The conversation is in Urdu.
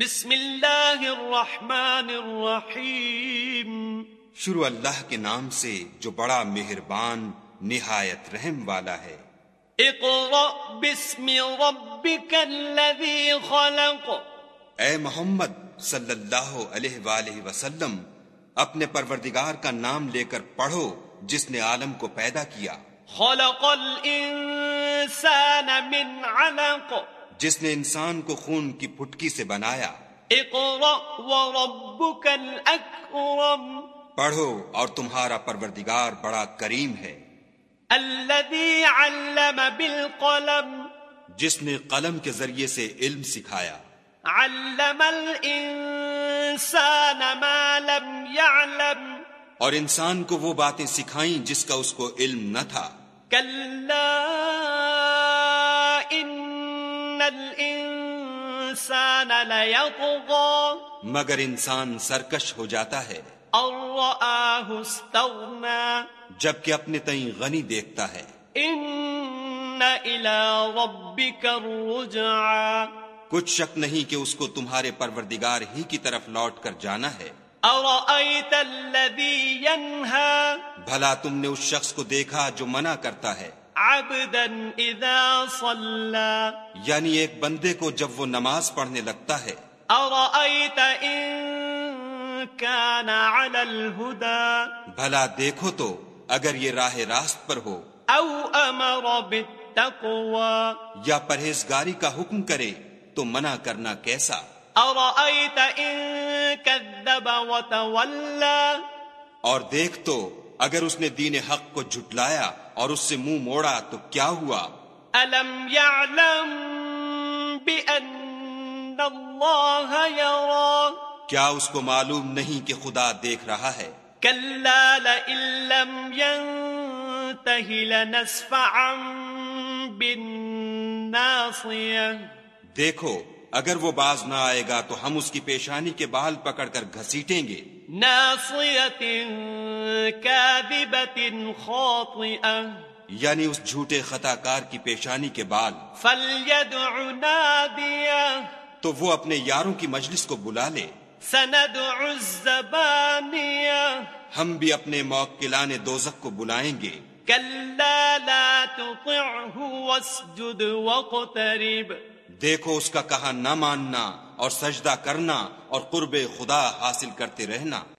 بسم اللہ الرحمن الرحیم۔ شروع اللہ کے نام سے جو بڑا مہربان نہایت رحم والا ہے۔ اقرأ بسم ربک الذی خلق۔ اے محمد صلی اللہ علیہ وآلہ وسلم اپنے پروردگار کا نام لے کر پڑھو جس نے عالم کو پیدا کیا۔ خلق الانسان من علق۔ جس نے انسان کو خون کی پھٹکی سے بنایا۔ الاکرم پڑھو اور تمہارا پروردگار بڑا کریم ہے۔ الذي علم بالقلم۔ جس نے قلم کے ذریعے سے علم سکھایا۔ علم الانسان ما لم يعلم۔ اور انسان کو وہ باتیں سکھائیں جس کا اس کو علم نہ تھا۔ ان الانسان ليطغى. مگر انسان سرکش ہو جاتا ہے۔ ان رآه استغنى. جبکہ اپنے تئیں غنی دیکھتا ہے۔ ان الى ربك الرجعى. کچھ شک نہیں کہ اس کو تمہارے پروردگار ہی کی طرف لوٹ کر جانا ہے۔ ارأيت الذي ينهى؟ بھلا تم نے اس شخص کو دیکھا جو منع کرتا ہے۔ عبدا اذا صلى. یعنی ایک بندے کو جب وہ نماز پڑھنے لگتا ہے۔ ارأيت ان كان على الهدى بھلا دیکھو تو اگر یہ راہ راست پر ہو۔ او امر بالتقوى یا پرہیزگاری کا حکم کرے تو منع کرنا کیسا؟ ارأيت ان كذب وتولى. اور دیکھ تو اگر اس نے دین حق کو جھٹلایا اور اس سے منہ موڑا تو کیا ہوا؟ الم يعلم بان الله يرى کیا اس کو معلوم نہیں کہ خدا دیکھ رہا ہے؟ كلا لئن لم ينته لنسفعا بالناصية دیکھو اگر وہ باز نہ آئے گا تو ہم اس کی پیشانی کے بال پکڑ کر گھسیٹیں گے۔ یعنی اس جھوٹے خطا کار کی پیشانی کے بال۔ ناديه تو وہ اپنے یاروں کی مجلس کو بلا لے۔ سندع الزبانية ہم بھی اپنے موکلان دوزخ کو بلائیں گے۔ كلا لا تطعه واسجد واقترب۔ دیکھو اس کا کہا نہ ماننا اور سجدہ کرنا اور قرب خدا حاصل کرتے رہنا۔